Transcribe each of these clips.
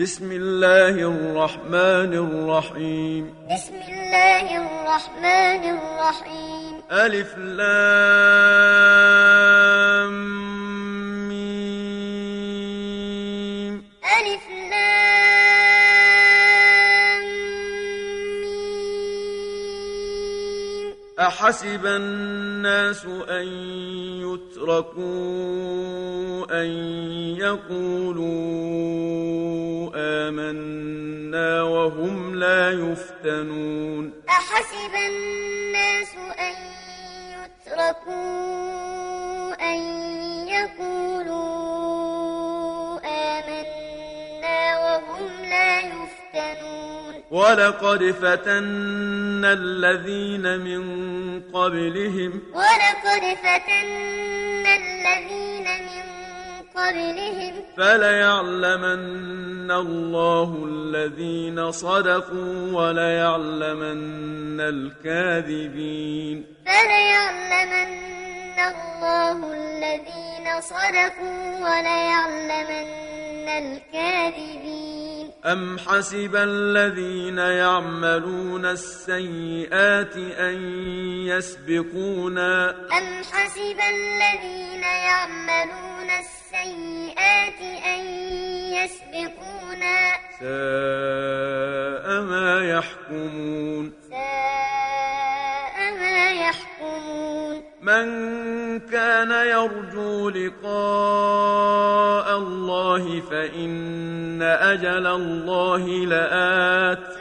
بسم الله الرحمن الرحيم. بسم الله الرحمن الرحيم. ألف لام ميم. ألف لام ميم. أحسب الناس أن يتركوا أن يقولوا آمنا وهم لا يفتنون. أحسب الناس أن يتركوا أن يقولوا آمنا وهم لا يفتنون. ولقد فتنا الذين من قبلهم. ولقد فتنا الذين من قبلهم. فليعلمن الله الذين صدقوا وليعلمن الكاذبين. فليعلمن الله الذين صدقوا وليعلمن الكاذبين. أم حسب الذين يعملون السيئات أن يسبقونا؟ أم حسب الذين يعملون السيئات أن يسبقونا. ساء ما يحكمون. ساء ما يحكمون. من كان يرجو لقاء الله فإن أجل الله لآت.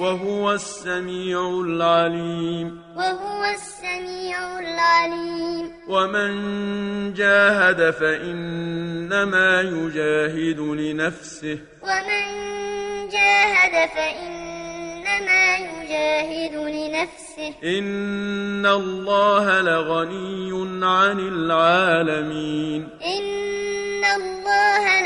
وهو السميع العليم. وهو السميع العليم. ومن جاهد فإنما يجاهد لنفسه. ومن جاهد فإنما يجاهد لنفسه. إن الله لغني عن العالمين. إن الله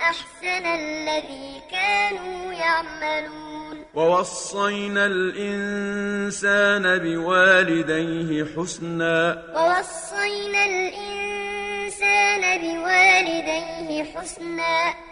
أحسن الذي كانوا يعملون. ووصينا الإنسان بوالديه حسنا. ووصينا الإنسان بوالديه حسنا.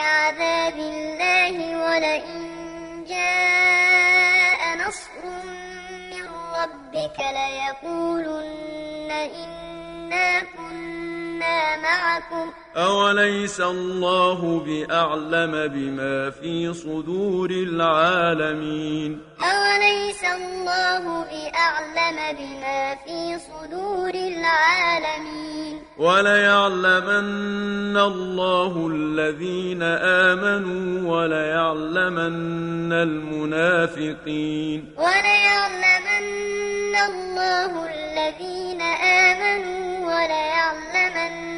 عذاب الله ولئن جاء نصر من ربك ليقولن إنا كنا معكم. أوليس الله بأعلم بما في صدور العالمين؟ أوليس الله بأعلم بما في صدور العالمين؟ وليعلمن الله الذين آمنوا وليعلمن المنافقين. وليعلمن الله الذين آمنوا وليعلمن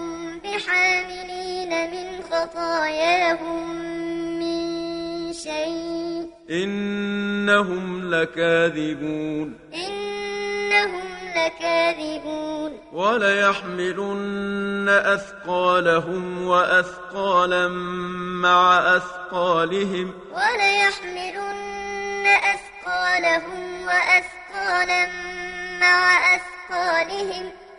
بحاملين من خطاياهم من شيء. إنهم لكاذبون. إنهم لكاذبون. وليحملن أثقالهم وأثقالا مع أثقالهم. وليحملن أثقالهم وأثقالا مع أثقالهم.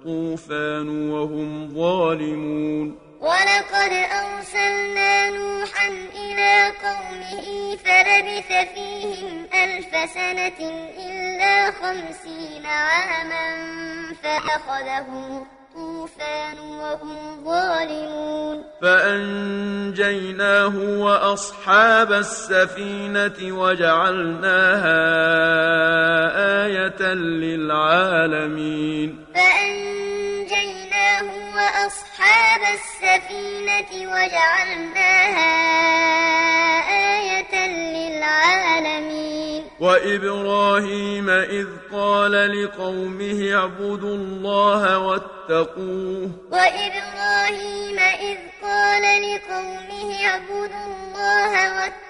الطوفان وهم ظالمون. ولقد أرسلنا نوحا إلى قومه فلبث فيهم ألف سنة إلا خمسين عاما فأخذهم الطوفان وهم ظالمون. فأنجيناه وأصحاب السفينة وجعلناها آية للعالمين. فأنجيناه وأصحاب السفينة وجعلناها آية للعالمين وإبراهيم إذ قال لقومه اعبدوا الله واتقوه وإبراهيم إذ قال لقومه اعبدوا الله واتقوه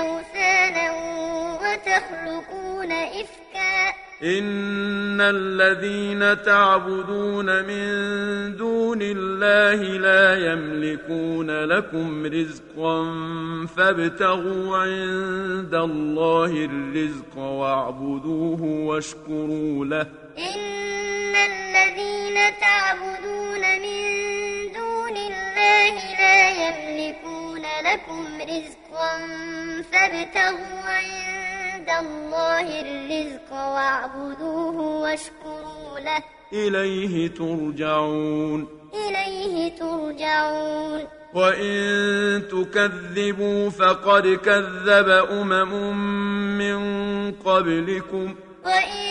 أوثانا وتخلقون إفكا. إن الذين تعبدون من دون الله لا يملكون لكم رزقا فابتغوا عند الله الرزق واعبدوه واشكروا له. إن الذين تعبدون من دون الله لا يملكون لكم رزقا فابتغوا عند الله الرزق واعبدوه واشكروا له. إليه ترجعون. إليه ترجعون. وإن تكذبوا فقد كذب أمم من قبلكم. وإن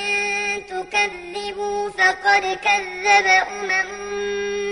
تكذبوا فقد كذب أمم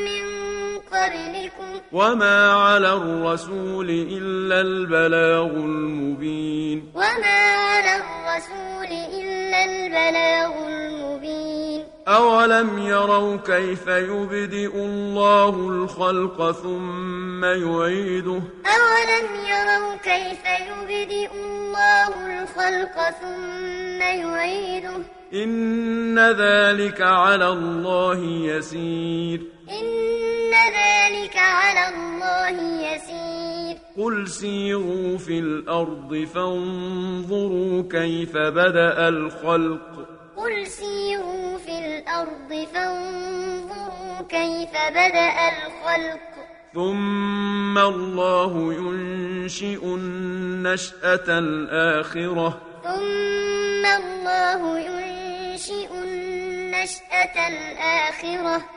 قبلكم وما على الرسول إلا البلاغ المبين. وما على الرسول إلا البلاغ المبين. أولم يروا كيف يبدئ الله الخلق ثم يعيده؟ أولم يروا كيف يبدئ الله الخلق ثم يعيده؟ إن ذلك على الله يسير. إن ذلك على الله يسير. قل سيروا في الأرض فانظروا كيف بدأ الخلق. قل سيروا في الأرض فانظروا كيف بدأ الخلق. ثم الله ينشئ النشأة الآخرة. ثم الله ينشئ النشأة الآخرة.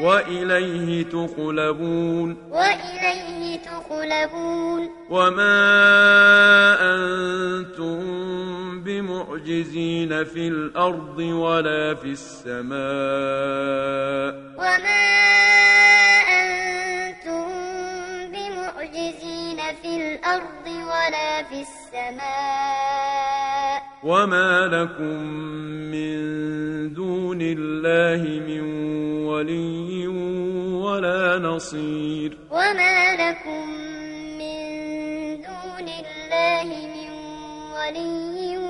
وإليه تقلبون. وإليه تقلبون. وما أنتم بمعجزين في الأرض ولا في السماء. وما أنتم بمعجزين في الأرض ولا في السماء. وما لكم من دون الله من ولي ولا نصير وما لكم من دون الله من ولي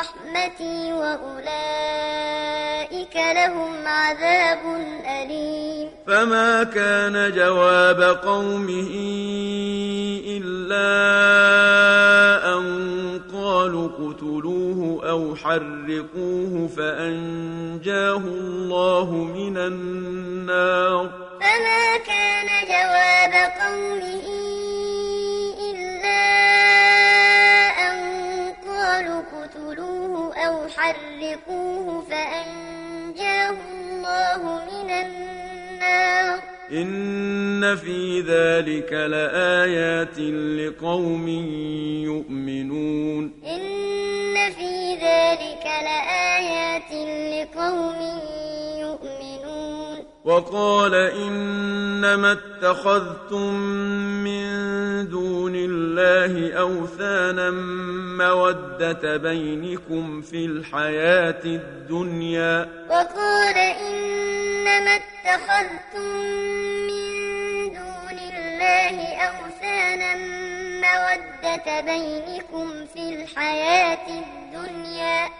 رحمتي وأولئك لهم عذاب أليم. فما كان جواب قومه إلا أن قالوا اقتلوه أو حرقوه فأنجاه الله من النار. فما كان جواب قومه حرقوه فأنجاه الله من النار. إن في ذلك لآيات لقوم يؤمنون. إن في ذلك لآيات لقوم يؤمنون وقال إنما اتخذتم من دون الله أوثانا مودة بينكم في الحياة الدنيا. وقال إنما اتخذتم من دون الله أوثانا مودة بينكم في الحياة الدنيا.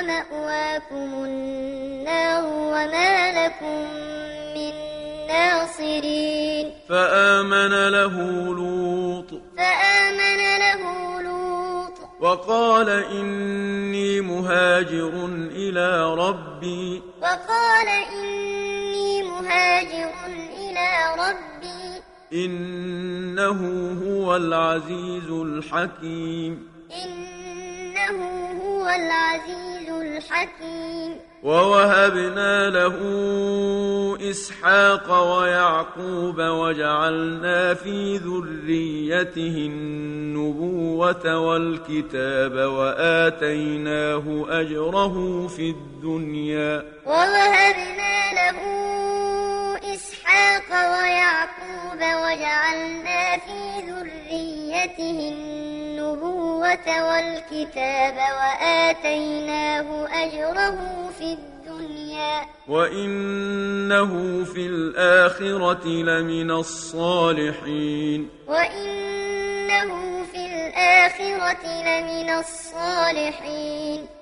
ومأواكم النار وما لكم من ناصرين. فآمن له لوط. فآمن له لوط. وقال إني مهاجر إلى ربي. وقال إني مهاجر إلى ربي. إنه هو العزيز الحكيم. إنه هو العزيز الحكيم ووهبنا له إسحاق ويعقوب وجعلنا في ذريته النبوة والكتاب وآتيناه أجره في الدنيا. ووهبنا له إسحاق ويعقوب وجعلنا في ذريته النبوة والكتاب وآتيناه أجره في الدنيا. وإنه في الآخرة لمن الصالحين. وإنه في الآخرة لمن الصالحين.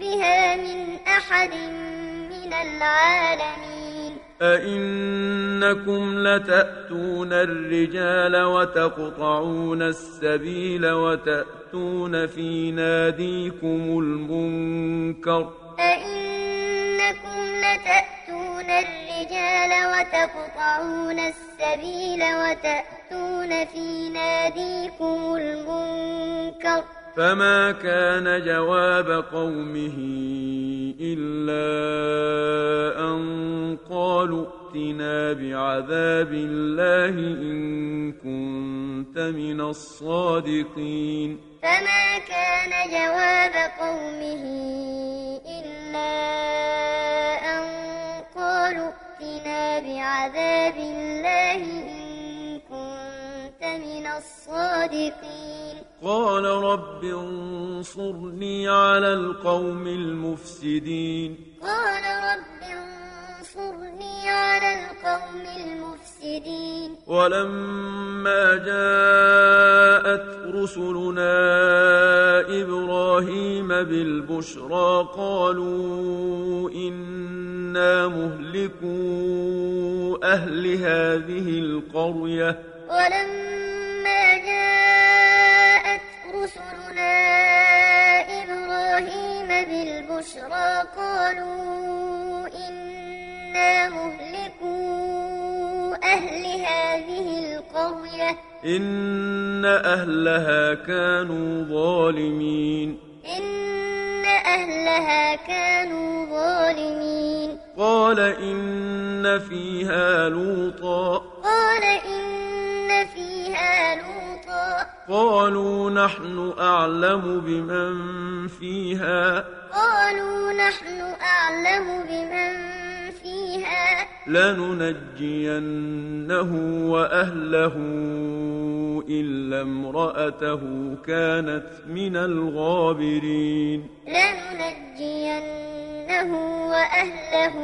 بها من أحد من العالمين. أئنكم لتأتون الرجال وتقطعون السبيل وتأتون في ناديكم المنكر. أئنكم لتأتون الرجال وتقطعون السبيل وتأتون في ناديكم المنكر. فما كان جواب قومه إلا أن قالوا ائتنا بعذاب الله إن كنت من الصادقين فما كان جواب قومه إلا أن قالوا ائتنا بعذاب الله إن من الصادقين. قال رب انصرني على القوم المفسدين. قال رب انصرني على القوم المفسدين. ولما جاءت رسلنا إبراهيم بالبشرى قالوا إنا مهلكو أهل هذه القرية. ولما إن أهلها كانوا ظالمين. إن أهلها كانوا ظالمين. قال إن فيها لوطا. قال إن فيها لوطا. قالوا نحن أعلم بمن فيها. قالوا نحن أعلم بمن فيها لننجينه وأهله إلا امرأته كانت من الغابرين. لننجينه وأهله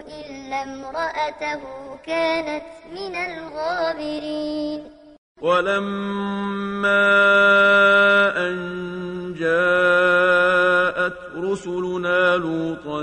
إلا امرأته كانت من الغابرين. ولما أن جاءت رسلنا لوطا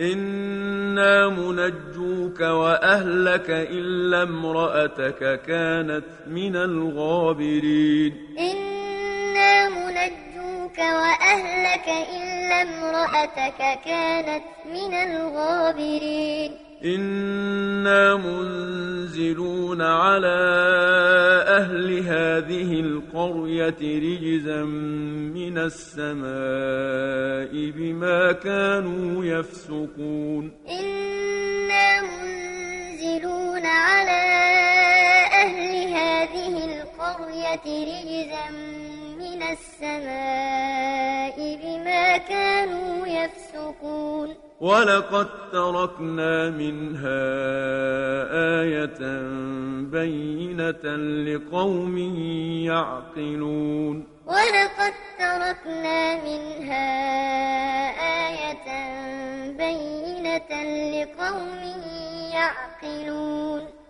إنا منجوك وأهلك إلا امرأتك كانت من الغابرين إنا منجوك وأهلك إلا امرأتك كانت من الغابرين إنا منزلون على أهل هذه القرية رجزا من السماء بما كانوا يفسقون إنا منزلون على أهل هذه القرية رجزا من السماء ولقد تركنا منها آية بينة لقوم يعقلون ولقد تركنا منها آية بينة لقوم يعقلون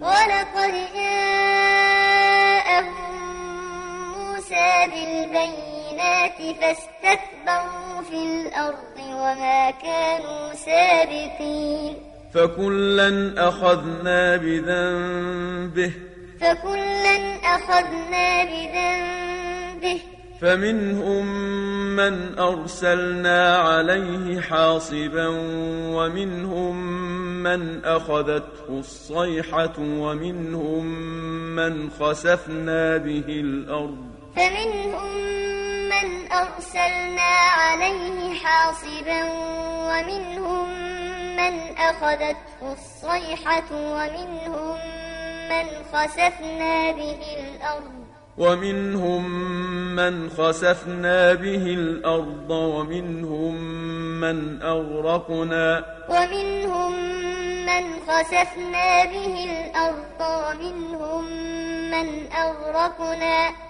ولقد جاءهم موسى بالبينات فاستكبروا في الأرض وما كانوا سابقين. فكلا أخذنا بذنبه. فكلا أخذنا بذنبه. فمنهم من أرسلنا عليه حاصبا ومنهم من أخذته الصيحة ومنهم من خسفنا به الأرض. فمنهم من أرسلنا عليه حاصبا ومنهم من أخذته الصيحة ومنهم من خسفنا به الأرض. ومنهم من خسفنا به الأرض ومنهم من أغرقنا ومنهم من خسفنا به الأرض ومنهم من أغرقنا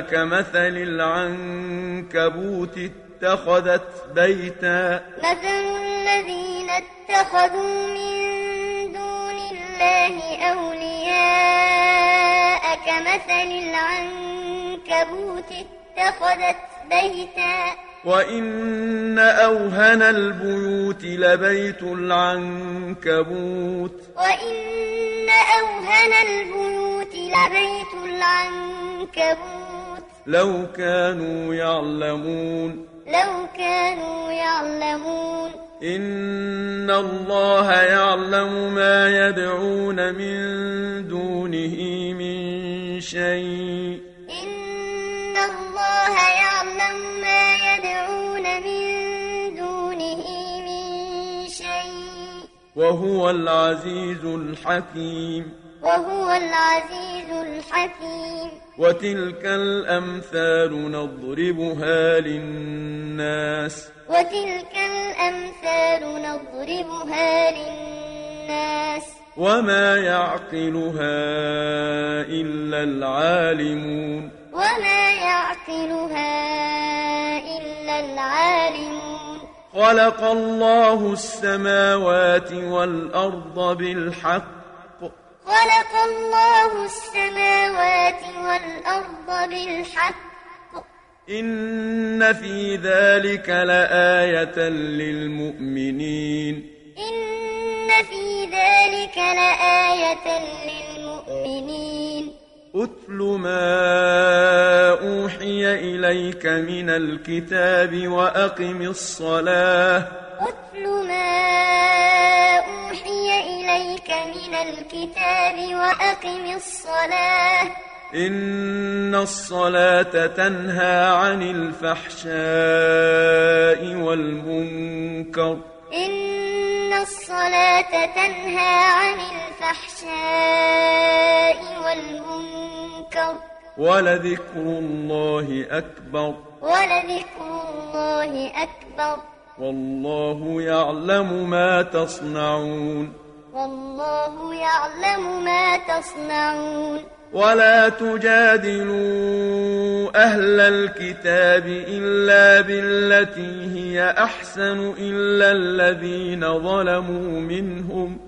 كمثل العنكبوت اتخذت بيتا. مثل الذين اتخذوا من دون الله أولياء كمثل العنكبوت اتخذت بيتا. وإن أوهن البيوت لبيت العنكبوت. وإن أوهن البيوت لبيت العنكبوت. لو كانوا يعلمون. لو كانوا يعلمون. إن الله يعلم ما يدعون من دونه من شيء. إن الله يعلم ما يدعون من دونه من شيء. وهو العزيز الحكيم. وهو العزيز الحكيم. وتلك الأمثال نضربها للناس. وتلك الأمثال نضربها للناس. وما يعقلها إلا العالمون. وما يعقلها إلا العالمون. خلق الله السماوات والأرض بالحق. خلق الله السماوات والأرض بالحق. إن في ذلك لآية للمؤمنين. إن في ذلك لآية للمؤمنين. أتل ما أوحي إليك من الكتاب وأقم الصلاة أتل ما أوحي إليك من الكتاب وأقم الصلاة إن الصلاة تنهى عن الفحشاء والمنكر إن الصلاة تنهى عن الفحشاء والمنكر ولذكر الله أكبر. ولذكر الله أكبر. والله يعلم ما تصنعون. والله يعلم ما تصنعون. ولا تجادلوا أهل الكتاب إلا بالتي هي أحسن إلا الذين ظلموا منهم.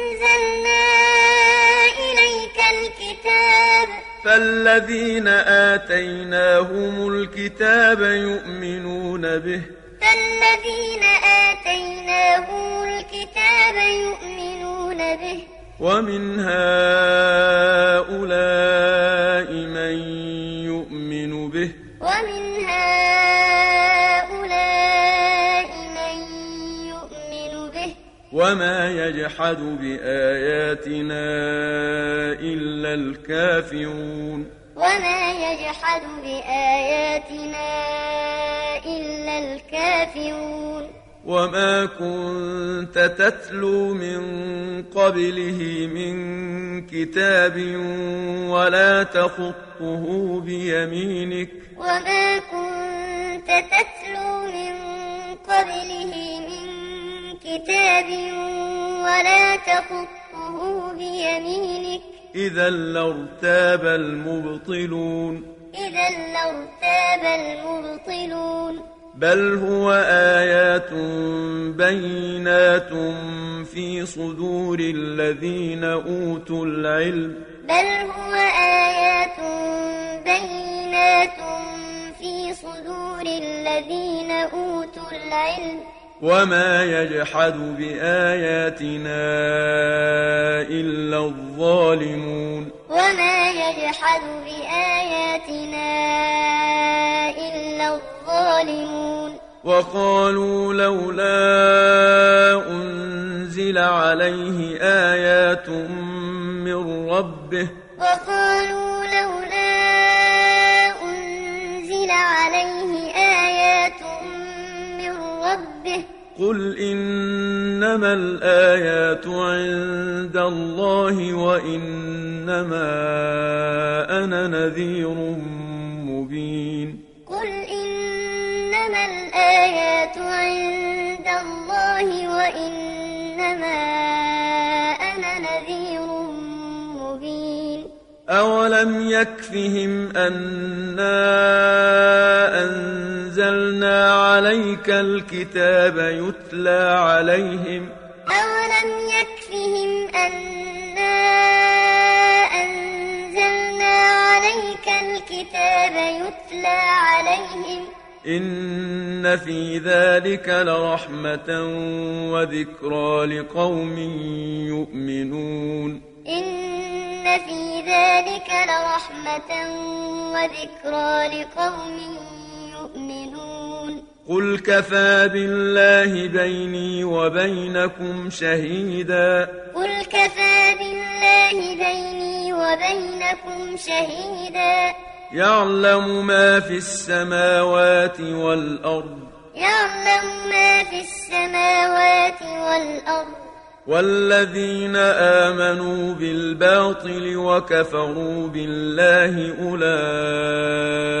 الكتاب. فالذين آتيناهم الكتاب يؤمنون به. فالذين آتيناهم الكتاب يؤمنون به. ومن هؤلاء من يؤمن به. ومن هؤلاء وما يجحد بآياتنا إلا الكافرون وما يجحد بآياتنا إلا الكافرون وما كنت تتلو من قبله من كتاب ولا تخطه بيمينك وما كنت تتلو من قبله من كتاب ولا تخطه بيمينك إذا لارتاب المبطلون. إذا لارتاب المبطلون. بل هو آيات بينات في صدور الذين أوتوا العلم. بل هو آيات بينات في صدور الذين أوتوا العلم. وما يجحد بآياتنا إلا الظالمون وما يجحد بآياتنا إلا الظالمون وقالوا لولا أنزل عليه آيات من ربه وقالوا لولا قل إنما الآيات عند الله وإنما أنا نذير مبين قل إنما الآيات عند الله وإنما أنا نذير مبين أولم يكفهم أنا أنزلنا عليك الكتاب يتلى عليهم. أولم يكفهم أنا أنزلنا عليك الكتاب يتلى عليهم. إن في ذلك لرحمة وذكرى لقوم يؤمنون. إن في ذلك لرحمة وذكرى لقوم يؤمنون قل كفى بالله بيني وبينكم شهيدا. قل كفى بالله بيني وبينكم شهيدا. يعلم ما في السماوات والأرض. يعلم ما في السماوات والأرض. والذين آمنوا بالباطل وكفروا بالله أولئك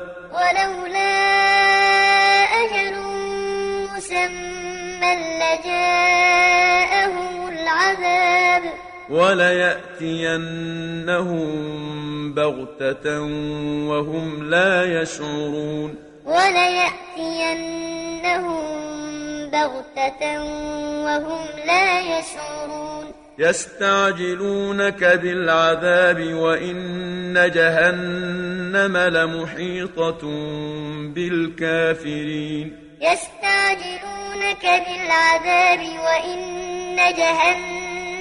وليأتينهم بغتة وهم لا يشعرون. وليأتينهم بغتة وهم لا يشعرون. يستعجلونك بالعذاب وإن جهنم لمحيطة بالكافرين. يستعجلونك بالعذاب وإن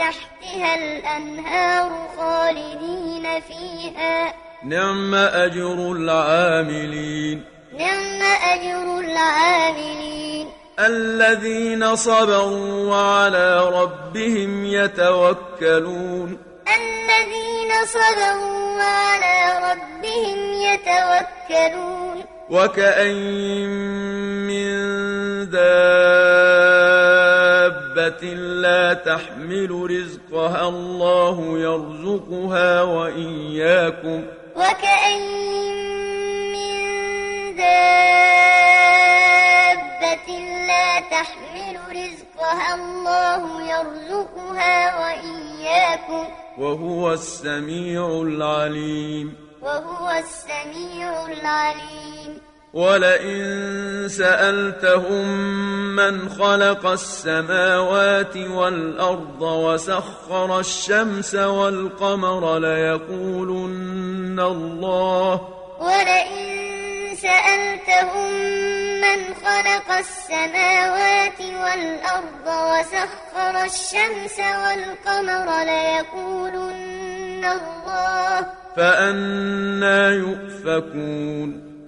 تحتها الأنهار خالدين فيها. نعم أجر العاملين. نعم أجر العاملين. الذين صبروا وعلى ربهم يتوكلون. الذين صبروا وعلى ربهم يتوكلون. وكأين من دابة لا تحمل رزقها الله يرزقها وإياكم. وكأين من دابة لا تحمل رزقها الله يرزقها وإياكم. وهو السميع العليم. وهو السميع العليم. ولئن سألتهم من خلق السماوات والأرض وسخر الشمس والقمر ليقولن الله. ولئن سألتهم من خلق السماوات والأرض وسخر الشمس والقمر ليقولن الله. فأنا يؤفكون.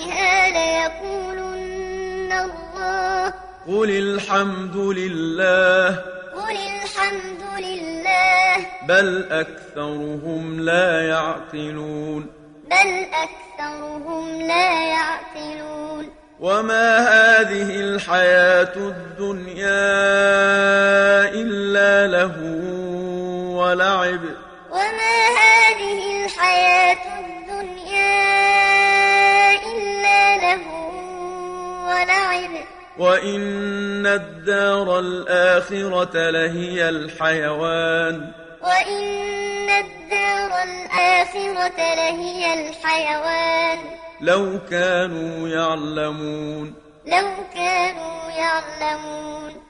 فأحيا به الأرض من بعد موتها ليقولن قل الحمد لله. قل الحمد لله. بل أكثرهم لا يعقلون. بل أكثرهم لا يعقلون. وما هذه الحياة الدنيا إلا له ولعب. وما هذه الحياة الدنيا ولعب وإن الدار الآخرة لهي الحيوان. وإن الدار الآخرة لهي الحيوان. لو كانوا يعلمون. لو كانوا يعلمون.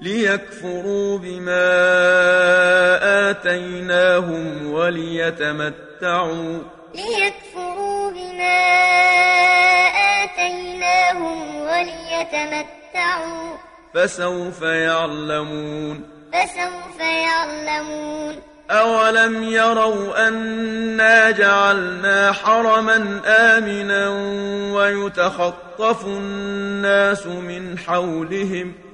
ليكفروا بما آتيناهم وليتمتعوا ليكفروا بما آتيناهم وليتمتعوا فسوف يعلمون فسوف يعلمون أولم يروا أنا جعلنا حرما آمنا ويتخطف الناس من حولهم